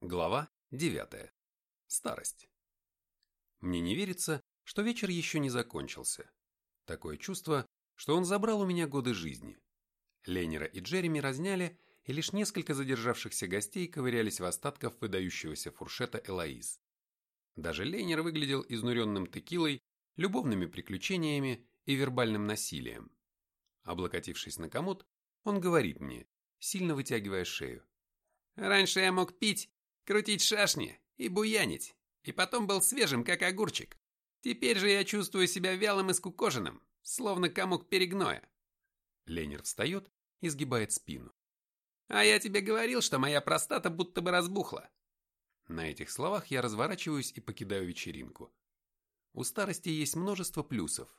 Глава 9. Старость. Мне не верится, что вечер еще не закончился. Такое чувство, что он забрал у меня годы жизни. Ленера и Джереми разняли, и лишь несколько задержавшихся гостей ковырялись в остатках выдающегося фуршета Элоиз. Даже Ленер выглядел изнуренным текилой, любовными приключениями и вербальным насилием. Облокотившись на комод, он говорит мне, сильно вытягивая шею. «Раньше я мог пить крутить шашни и буянить, и потом был свежим, как огурчик. Теперь же я чувствую себя вялым и скукоженным, словно комок перегноя. Ленер встает и сгибает спину. А я тебе говорил, что моя простата будто бы разбухла. На этих словах я разворачиваюсь и покидаю вечеринку. У старости есть множество плюсов.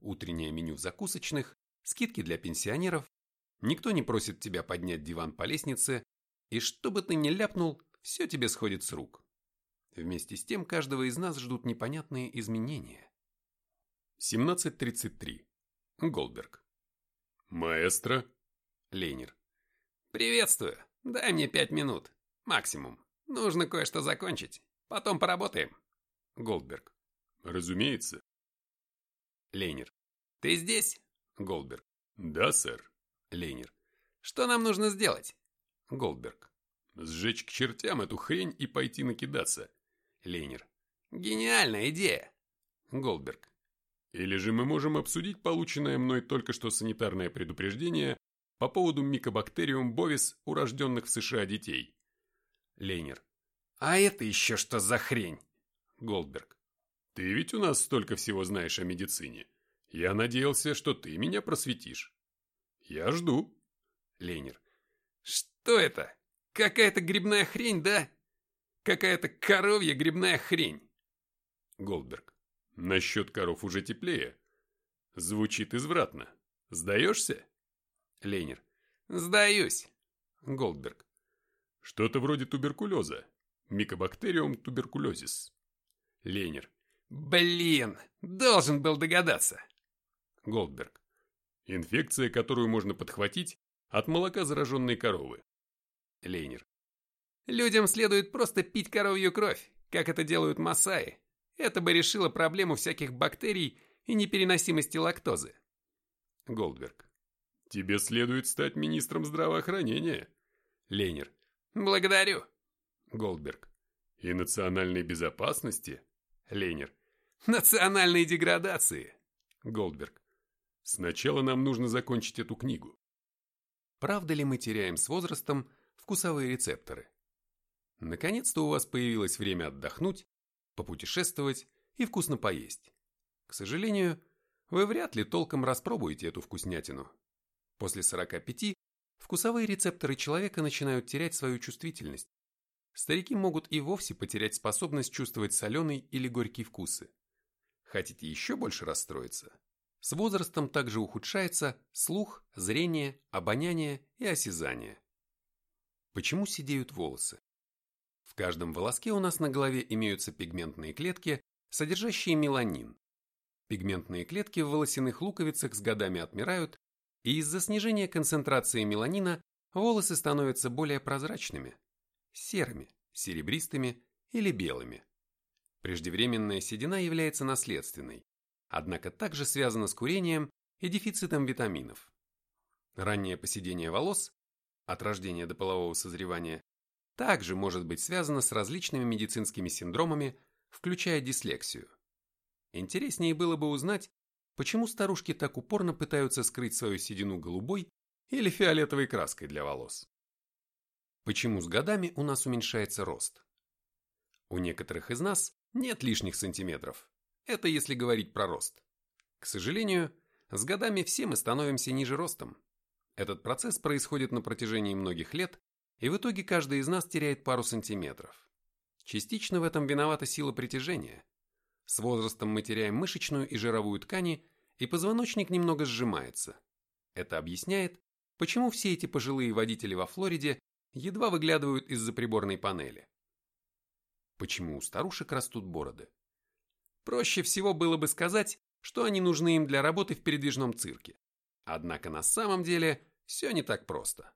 Утреннее меню в закусочных, скидки для пенсионеров, никто не просит тебя поднять диван по лестнице, и что бы ты ни ляпнул, все тебе сходит с рук. Вместе с тем каждого из нас ждут непонятные изменения. 17.33. Голдберг. Маэстро. Ленер. Приветствую. Дай мне пять минут. Максимум. Нужно кое-что закончить. Потом поработаем. Голдберг. Разумеется. Ленер. Ты здесь? Голдберг. Да, сэр. Ленер. Что нам нужно сделать? Голдберг. Сжечь к чертям эту хрень и пойти накидаться. Ленер. Гениальная идея. Голдберг. Или же мы можем обсудить полученное мной только что санитарное предупреждение по поводу микобактериум бовис у рожденных в США детей. Ленер. А это еще что за хрень? Голдберг. Ты ведь у нас столько всего знаешь о медицине. Я надеялся, что ты меня просветишь. Я жду. Ленер. Что это? Какая-то грибная хрень, да? Какая-то коровья грибная хрень. Голдберг. Насчет коров уже теплее. Звучит извратно. Сдаешься? Ленер. Сдаюсь. Голдберг. Что-то вроде туберкулеза. Микобактериум туберкулезис. Ленер. Блин, должен был догадаться. Голдберг. Инфекция, которую можно подхватить от молока зараженной коровы. Лейнер. Людям следует просто пить коровью кровь, как это делают масаи. Это бы решило проблему всяких бактерий и непереносимости лактозы. Голдберг. Тебе следует стать министром здравоохранения. Лейнер. Благодарю. Голдберг. И национальной безопасности. Лейнер. Национальной деградации. Голдберг. Сначала нам нужно закончить эту книгу. Правда ли мы теряем с возрастом вкусовые рецепторы. Наконец-то у вас появилось время отдохнуть, попутешествовать и вкусно поесть. К сожалению, вы вряд ли толком распробуете эту вкуснятину. После 45 вкусовые рецепторы человека начинают терять свою чувствительность. Старики могут и вовсе потерять способность чувствовать соленый или горький вкусы. Хотите еще больше расстроиться? С возрастом также ухудшается слух, зрение, обоняние и осязание. Почему сидеют волосы? В каждом волоске у нас на голове имеются пигментные клетки, содержащие меланин. Пигментные клетки в волосяных луковицах с годами отмирают, и из-за снижения концентрации меланина волосы становятся более прозрачными, серыми, серебристыми или белыми. Преждевременная седина является наследственной, однако также связана с курением и дефицитом витаминов. Раннее поседение волос от рождения до полового созревания, также может быть связано с различными медицинскими синдромами, включая дислексию. Интереснее было бы узнать, почему старушки так упорно пытаются скрыть свою седину голубой или фиолетовой краской для волос. Почему с годами у нас уменьшается рост? У некоторых из нас нет лишних сантиметров. Это если говорить про рост. К сожалению, с годами все мы становимся ниже ростом. Этот процесс происходит на протяжении многих лет, и в итоге каждый из нас теряет пару сантиметров. Частично в этом виновата сила притяжения. С возрастом мы теряем мышечную и жировую ткани, и позвоночник немного сжимается. Это объясняет, почему все эти пожилые водители во Флориде едва выглядывают из-за приборной панели. Почему у старушек растут бороды? Проще всего было бы сказать, что они нужны им для работы в передвижном цирке. Однако на самом деле все не так просто.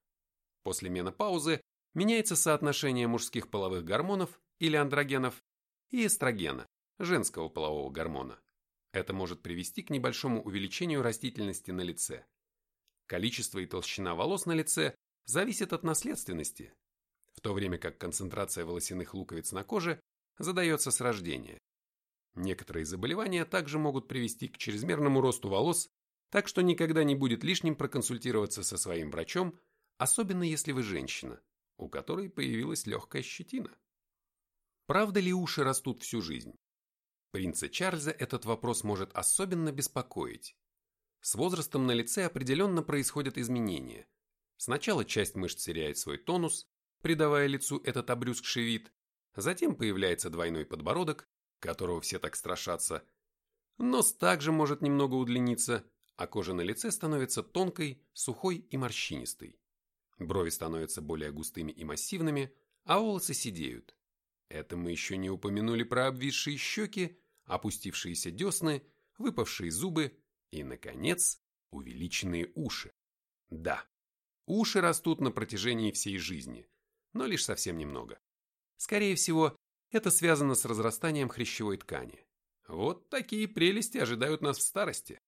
После менопаузы меняется соотношение мужских половых гормонов или андрогенов и эстрогена, женского полового гормона. Это может привести к небольшому увеличению растительности на лице. Количество и толщина волос на лице зависит от наследственности, в то время как концентрация волосяных луковиц на коже задается с рождения. Некоторые заболевания также могут привести к чрезмерному росту волос, так что никогда не будет лишним проконсультироваться со своим врачом, особенно если вы женщина, у которой появилась легкая щетина. Правда ли уши растут всю жизнь? Принца Чарльза этот вопрос может особенно беспокоить. С возрастом на лице определенно происходят изменения. Сначала часть мышц теряет свой тонус, придавая лицу этот обрюзгший вид, затем появляется двойной подбородок, которого все так страшатся. Нос также может немного удлиниться, а кожа на лице становится тонкой, сухой и морщинистой. Брови становятся более густыми и массивными, а волосы сидеют. Это мы еще не упомянули про обвисшие щеки, опустившиеся десны, выпавшие зубы и, наконец, увеличенные уши. Да, уши растут на протяжении всей жизни, но лишь совсем немного. Скорее всего, это связано с разрастанием хрящевой ткани. Вот такие прелести ожидают нас в старости.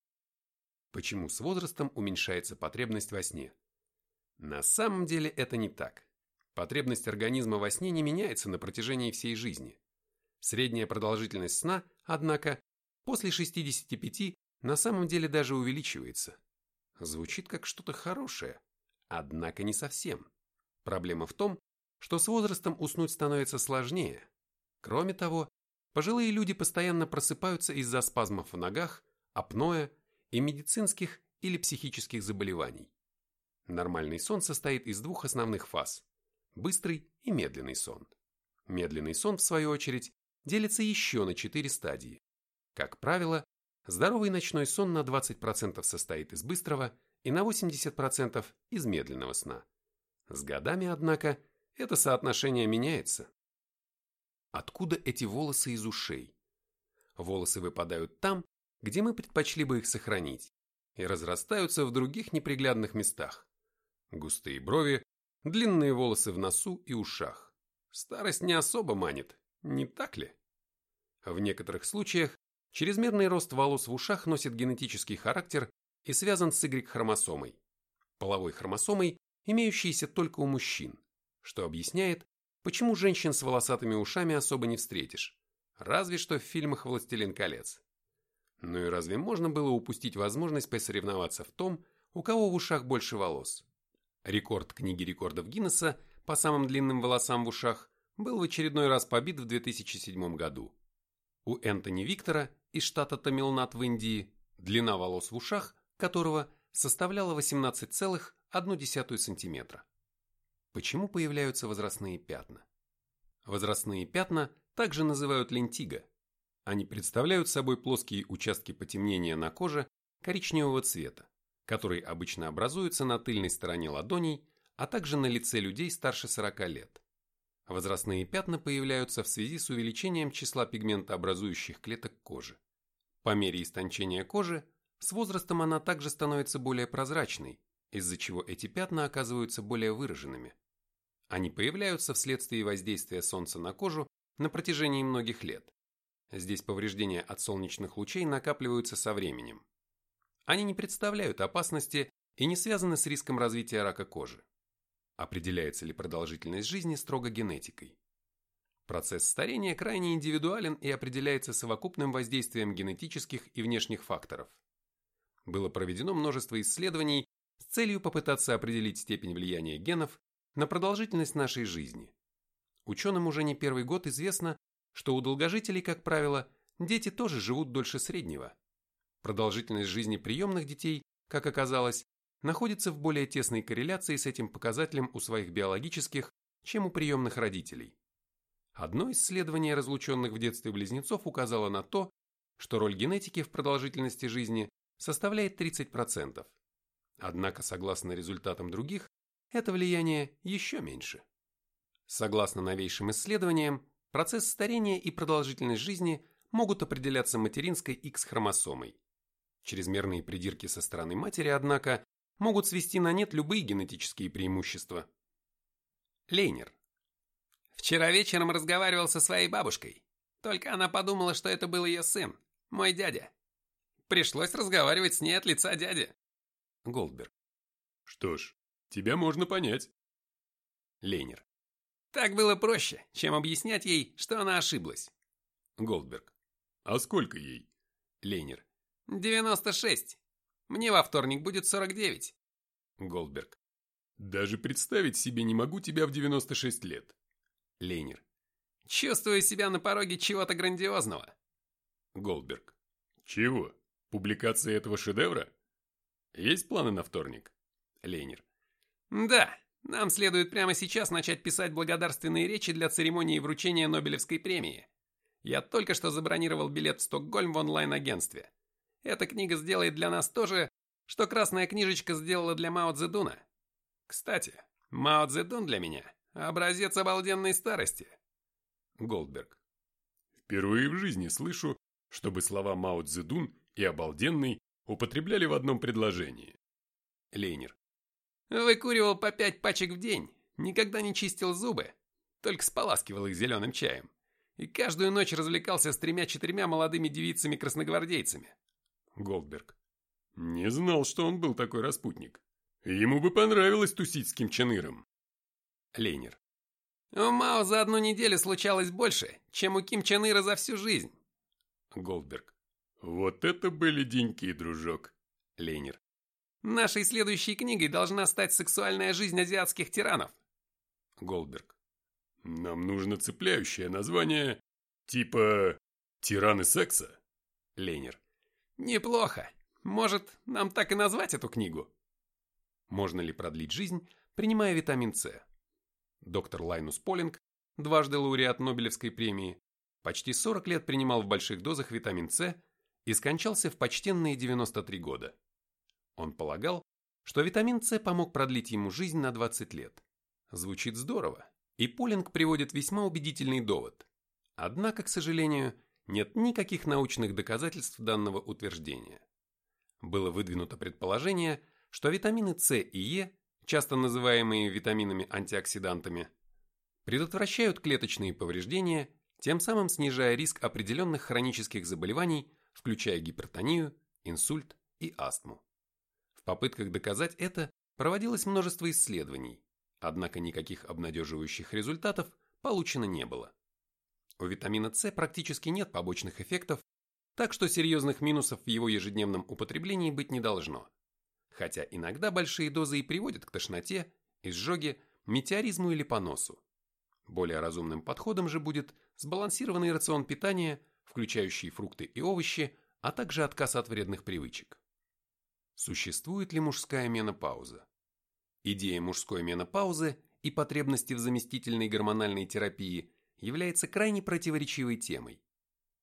Почему с возрастом уменьшается потребность во сне? На самом деле это не так. Потребность организма во сне не меняется на протяжении всей жизни. Средняя продолжительность сна, однако, после 65 на самом деле даже увеличивается. Звучит как что-то хорошее, однако не совсем. Проблема в том, что с возрастом уснуть становится сложнее. Кроме того, пожилые люди постоянно просыпаются из-за спазмов в ногах, апноэ и медицинских или психических заболеваний. Нормальный сон состоит из двух основных фаз – быстрый и медленный сон. Медленный сон, в свою очередь, делится еще на четыре стадии. Как правило, здоровый ночной сон на 20% состоит из быстрого и на 80% из медленного сна. С годами, однако, это соотношение меняется. Откуда эти волосы из ушей? Волосы выпадают там, где мы предпочли бы их сохранить, и разрастаются в других неприглядных местах. Густые брови, длинные волосы в носу и ушах. Старость не особо манит, не так ли? В некоторых случаях чрезмерный рост волос в ушах носит генетический характер и связан с Y-хромосомой, половой хромосомой, имеющейся только у мужчин, что объясняет, почему женщин с волосатыми ушами особо не встретишь, разве что в фильмах «Властелин колец». Ну и разве можно было упустить возможность посоревноваться в том, у кого в ушах больше волос? Рекорд книги рекордов Гиннесса по самым длинным волосам в ушах был в очередной раз побит в 2007 году. У Энтони Виктора из штата Тамилнат в Индии длина волос в ушах, которого составляла 18,1 см. Почему появляются возрастные пятна? Возрастные пятна также называют лентиго. Они представляют собой плоские участки потемнения на коже коричневого цвета которые обычно образуются на тыльной стороне ладоней, а также на лице людей старше 40 лет. Возрастные пятна появляются в связи с увеличением числа пигментообразующих клеток кожи. По мере истончения кожи, с возрастом она также становится более прозрачной, из-за чего эти пятна оказываются более выраженными. Они появляются вследствие воздействия солнца на кожу на протяжении многих лет. Здесь повреждения от солнечных лучей накапливаются со временем. Они не представляют опасности и не связаны с риском развития рака кожи. Определяется ли продолжительность жизни строго генетикой? Процесс старения крайне индивидуален и определяется совокупным воздействием генетических и внешних факторов. Было проведено множество исследований с целью попытаться определить степень влияния генов на продолжительность нашей жизни. Ученым уже не первый год известно, что у долгожителей, как правило, дети тоже живут дольше среднего. Продолжительность жизни приемных детей, как оказалось, находится в более тесной корреляции с этим показателем у своих биологических, чем у приемных родителей. Одно исследование разлученных в детстве близнецов указало на то, что роль генетики в продолжительности жизни составляет 30%. Однако, согласно результатам других, это влияние еще меньше. Согласно новейшим исследованиям, процесс старения и продолжительность жизни могут определяться материнской X-хромосомой. Чрезмерные придирки со стороны матери, однако, могут свести на нет любые генетические преимущества. Лейнер. Вчера вечером разговаривал со своей бабушкой. Только она подумала, что это был ее сын, мой дядя. Пришлось разговаривать с ней от лица дяди. Голдберг. Что ж, тебя можно понять. Лейнер. Так было проще, чем объяснять ей, что она ошиблась. Голдберг. А сколько ей? Лейнер. 96. Мне во вторник будет 49. Голдберг. Даже представить себе не могу тебя в 96 лет. Лейнер. Чувствую себя на пороге чего-то грандиозного. Голдберг. Чего? Публикация этого шедевра? Есть планы на вторник? Лейнер. Да, нам следует прямо сейчас начать писать благодарственные речи для церемонии вручения Нобелевской премии. Я только что забронировал билет в Стокгольм в онлайн-агентстве. Эта книга сделает для нас то же, что красная книжечка сделала для Мао Цзэдуна. Кстати, Мао Цзэдун для меня – образец обалденной старости. Голдберг. Впервые в жизни слышу, чтобы слова Мао Цзэдун и обалденный употребляли в одном предложении. Лейнер. Выкуривал по пять пачек в день, никогда не чистил зубы, только споласкивал их зеленым чаем. И каждую ночь развлекался с тремя-четырьмя молодыми девицами-красногвардейцами. Голдберг. Не знал, что он был такой распутник. Ему бы понравилось тусить с Ким Чен Иром. Лейнер. У Мао за одну неделю случалось больше, чем у Ким Чен Ира за всю жизнь. Голдберг. Вот это были деньки, дружок. Лейнер. Нашей следующей книгой должна стать «Сексуальная жизнь азиатских тиранов». Голдберг. Нам нужно цепляющее название, типа «Тираны секса». Лейнер. Неплохо. Может, нам так и назвать эту книгу? Можно ли продлить жизнь, принимая витамин С? Доктор Лайнус Полинг, дважды лауреат Нобелевской премии, почти 40 лет принимал в больших дозах витамин С и скончался в почтенные 93 года. Он полагал, что витамин С помог продлить ему жизнь на 20 лет. Звучит здорово, и Полинг приводит весьма убедительный довод. Однако, к сожалению, нет никаких научных доказательств данного утверждения. Было выдвинуто предположение, что витамины С и Е, часто называемые витаминами-антиоксидантами, предотвращают клеточные повреждения, тем самым снижая риск определенных хронических заболеваний, включая гипертонию, инсульт и астму. В попытках доказать это проводилось множество исследований, однако никаких обнадеживающих результатов получено не было. У витамина С практически нет побочных эффектов, так что серьезных минусов в его ежедневном употреблении быть не должно. Хотя иногда большие дозы и приводят к тошноте, изжоге, метеоризму или поносу. Более разумным подходом же будет сбалансированный рацион питания, включающий фрукты и овощи, а также отказ от вредных привычек. Существует ли мужская менопауза? Идея мужской менопаузы и потребности в заместительной гормональной терапии является крайне противоречивой темой.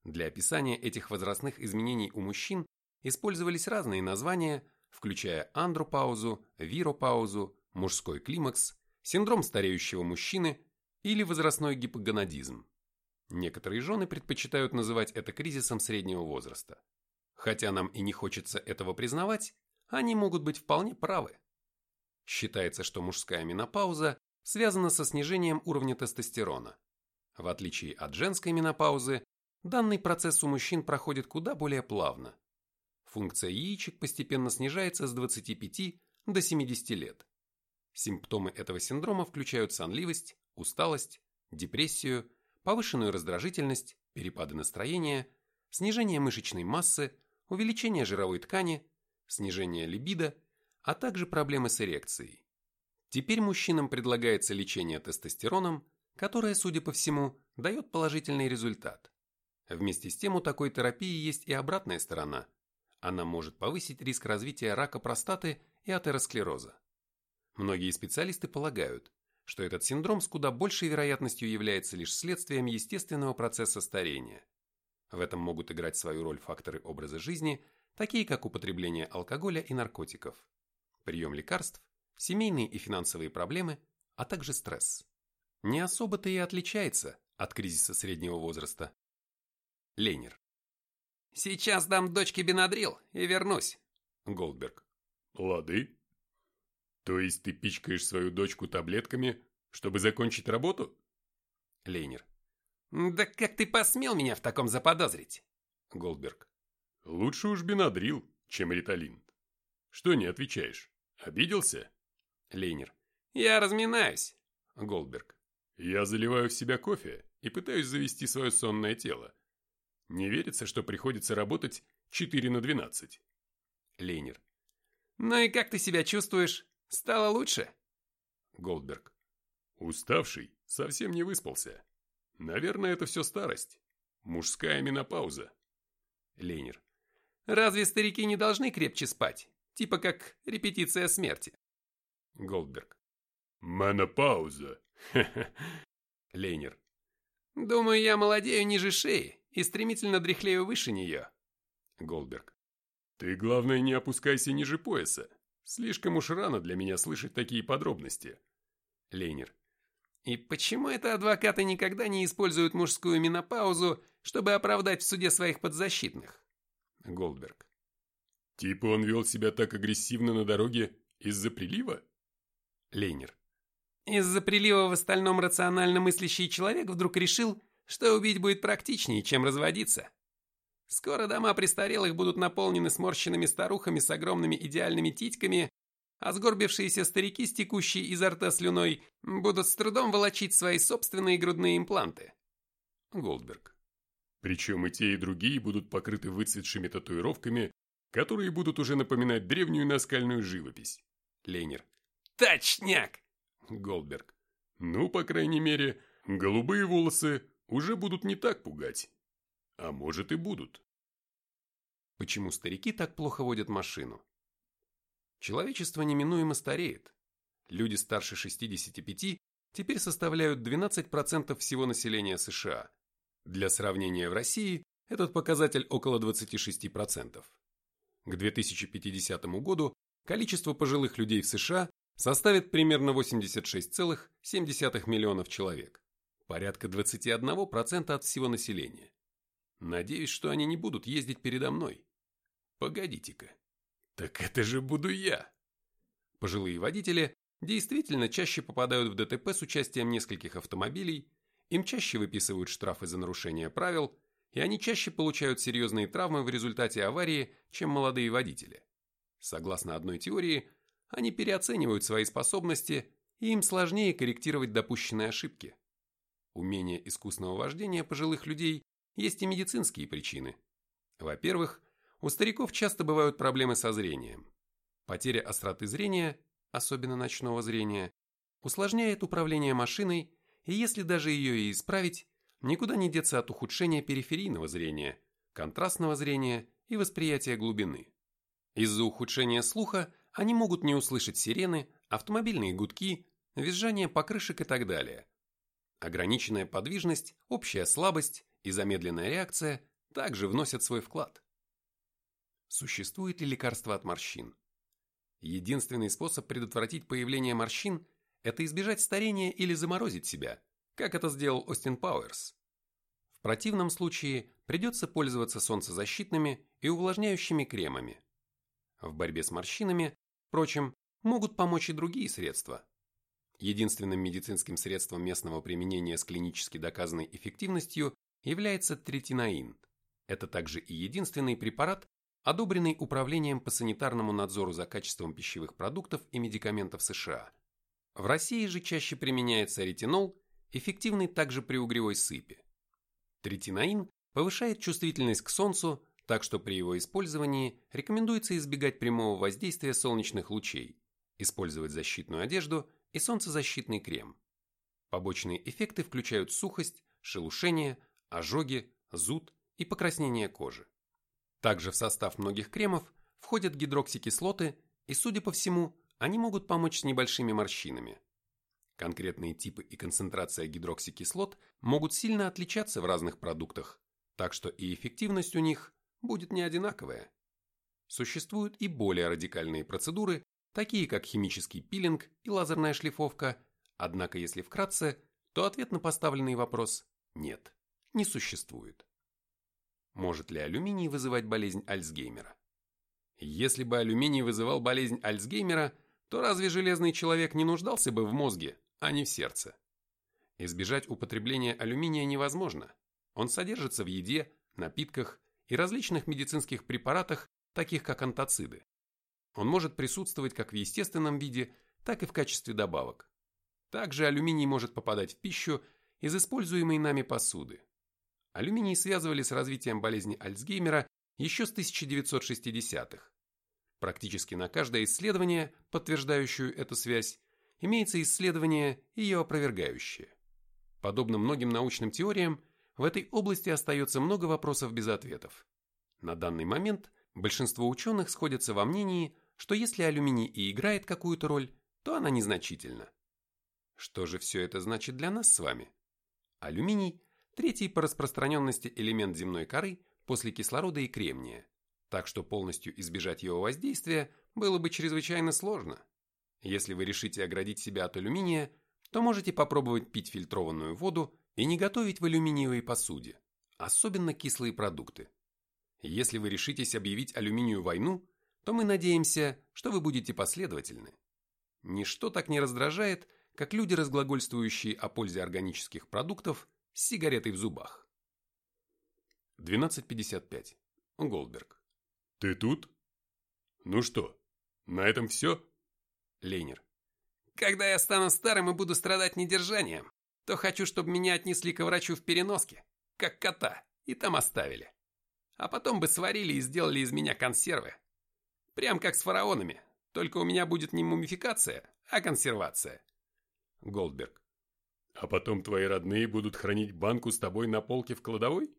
Для описания этих возрастных изменений у мужчин использовались разные названия, включая андропаузу, виропаузу, мужской климакс, синдром стареющего мужчины или возрастной гипогонадизм. Некоторые жены предпочитают называть это кризисом среднего возраста. Хотя нам и не хочется этого признавать, они могут быть вполне правы. Считается, что мужская менопауза связана со снижением уровня тестостерона. В отличие от женской менопаузы, данный процесс у мужчин проходит куда более плавно. Функция яичек постепенно снижается с 25 до 70 лет. Симптомы этого синдрома включают сонливость, усталость, депрессию, повышенную раздражительность, перепады настроения, снижение мышечной массы, увеличение жировой ткани, снижение либидо, а также проблемы с эрекцией. Теперь мужчинам предлагается лечение тестостероном, которое, судя по всему, дает положительный результат. Вместе с тем у такой терапии есть и обратная сторона. Она может повысить риск развития рака простаты и атеросклероза. Многие специалисты полагают, что этот синдром с куда большей вероятностью является лишь следствием естественного процесса старения. В этом могут играть свою роль факторы образа жизни, такие как употребление алкоголя и наркотиков, прием лекарств, семейные и финансовые проблемы, а также стресс не особо-то и отличается от кризиса среднего возраста. Ленер. Сейчас дам дочке Бенадрил и вернусь. Голдберг. Лады. То есть ты пичкаешь свою дочку таблетками, Чтобы закончить работу? Лейнер. Да как ты посмел меня в таком заподозрить? Голдберг. Лучше уж бенадрил, чем риталин. Что не отвечаешь? Обиделся? Лейнер. Я разминаюсь. Голдберг. Я заливаю в себя кофе и пытаюсь завести свое сонное тело. Не верится, что приходится работать 4 на 12. Лейнер. Ну и как ты себя чувствуешь? Стало лучше? Голдберг. Уставший, совсем не выспался. Наверное, это все старость. Мужская менопауза. Лейнер. Разве старики не должны крепче спать? Типа как репетиция смерти. Голдберг. Менопауза. Лейнер. Думаю, я молодею ниже шеи и стремительно дряхлею выше нее. Голдберг. Ты, главное, не опускайся ниже пояса. Слишком уж рано для меня слышать такие подробности. Лейнер. И почему это адвокаты никогда не используют мужскую менопаузу, чтобы оправдать в суде своих подзащитных? Голдберг. Типа он вел себя так агрессивно на дороге из-за прилива? Лейнер. Из-за прилива в остальном рационально мыслящий человек вдруг решил, что убить будет практичнее, чем разводиться. Скоро дома престарелых будут наполнены сморщенными старухами с огромными идеальными титьками, а сгорбившиеся старики с текущей изо рта слюной будут с трудом волочить свои собственные грудные импланты. Голдберг. Причем и те, и другие будут покрыты выцветшими татуировками, которые будут уже напоминать древнюю наскальную живопись. Ленер. Точняк! Голдберг. Ну, по крайней мере, голубые волосы уже будут не так пугать. А может и будут. Почему старики так плохо водят машину? Человечество неминуемо стареет. Люди старше 65 теперь составляют 12% всего населения США. Для сравнения в России этот показатель около 26%. К 2050 году количество пожилых людей в США составит примерно 86,7 миллионов человек, порядка 21% от всего населения. Надеюсь, что они не будут ездить передо мной. Погодите-ка. Так это же буду я. Пожилые водители действительно чаще попадают в ДТП с участием нескольких автомобилей, им чаще выписывают штрафы за нарушение правил, и они чаще получают серьезные травмы в результате аварии, чем молодые водители. Согласно одной теории, они переоценивают свои способности, и им сложнее корректировать допущенные ошибки. Умение искусного вождения пожилых людей есть и медицинские причины. Во-первых, у стариков часто бывают проблемы со зрением. Потеря остроты зрения, особенно ночного зрения, усложняет управление машиной, и если даже ее и исправить, никуда не деться от ухудшения периферийного зрения, контрастного зрения и восприятия глубины. Из-за ухудшения слуха они могут не услышать сирены, автомобильные гудки, визжание покрышек и так далее. Ограниченная подвижность, общая слабость и замедленная реакция также вносят свой вклад. Существует ли лекарство от морщин? Единственный способ предотвратить появление морщин – это избежать старения или заморозить себя, как это сделал Остин Пауэрс. В противном случае придется пользоваться солнцезащитными и увлажняющими кремами. В борьбе с морщинами, впрочем, могут помочь и другие средства. Единственным медицинским средством местного применения с клинически доказанной эффективностью является третинаин. Это также и единственный препарат, одобренный Управлением по санитарному надзору за качеством пищевых продуктов и медикаментов США. В России же чаще применяется ретинол, эффективный также при угревой сыпи. Третинаин повышает чувствительность к солнцу, так что при его использовании рекомендуется избегать прямого воздействия солнечных лучей, использовать защитную одежду и солнцезащитный крем. Побочные эффекты включают сухость, шелушение, ожоги, зуд и покраснение кожи. Также в состав многих кремов входят гидроксикислоты, и, судя по всему, они могут помочь с небольшими морщинами. Конкретные типы и концентрация гидроксикислот могут сильно отличаться в разных продуктах, так что и эффективность у них будет не одинаковая. Существуют и более радикальные процедуры, такие как химический пилинг и лазерная шлифовка, однако если вкратце, то ответ на поставленный вопрос – нет не существует. Может ли алюминий вызывать болезнь Альцгеймера? Если бы алюминий вызывал болезнь Альцгеймера, то разве железный человек не нуждался бы в мозге, а не в сердце. Избежать употребления алюминия невозможно. Он содержится в еде, напитках и различных медицинских препаратах, таких как антациды. Он может присутствовать как в естественном виде, так и в качестве добавок. Также алюминий может попадать в пищу из используемой нами посуды. Алюминий связывали с развитием болезни Альцгеймера еще с 1960-х. Практически на каждое исследование, подтверждающее эту связь, имеется исследование, ее опровергающее. Подобно многим научным теориям, в этой области остается много вопросов без ответов. На данный момент большинство ученых сходятся во мнении, что если алюминий и играет какую-то роль, то она незначительна. Что же все это значит для нас с вами? Алюминий – третий по распространенности элемент земной коры после кислорода и кремния, так что полностью избежать его воздействия было бы чрезвычайно сложно. Если вы решите оградить себя от алюминия, то можете попробовать пить фильтрованную воду и не готовить в алюминиевой посуде, особенно кислые продукты. Если вы решитесь объявить алюминию войну, то мы надеемся, что вы будете последовательны. Ничто так не раздражает, как люди, разглагольствующие о пользе органических продуктов с сигаретой в зубах. 12.55. Голдберг. Ты тут? Ну что, на этом все? Лейнер. Когда я стану старым и буду страдать недержанием, то хочу, чтобы меня отнесли к врачу в переноске, как кота, и там оставили. А потом бы сварили и сделали из меня консервы. Прям как с фараонами, только у меня будет не мумификация, а консервация. Голдберг. А потом твои родные будут хранить банку с тобой на полке в кладовой?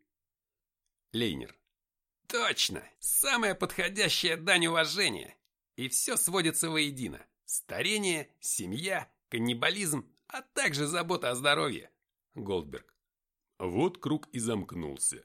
Лейнер. Точно! Самая подходящая дань уважения. И все сводится воедино. Старение, семья, каннибализм, а также забота о здоровье. Голдберг. Вот круг и замкнулся.